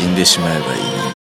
死んでしまえばいい。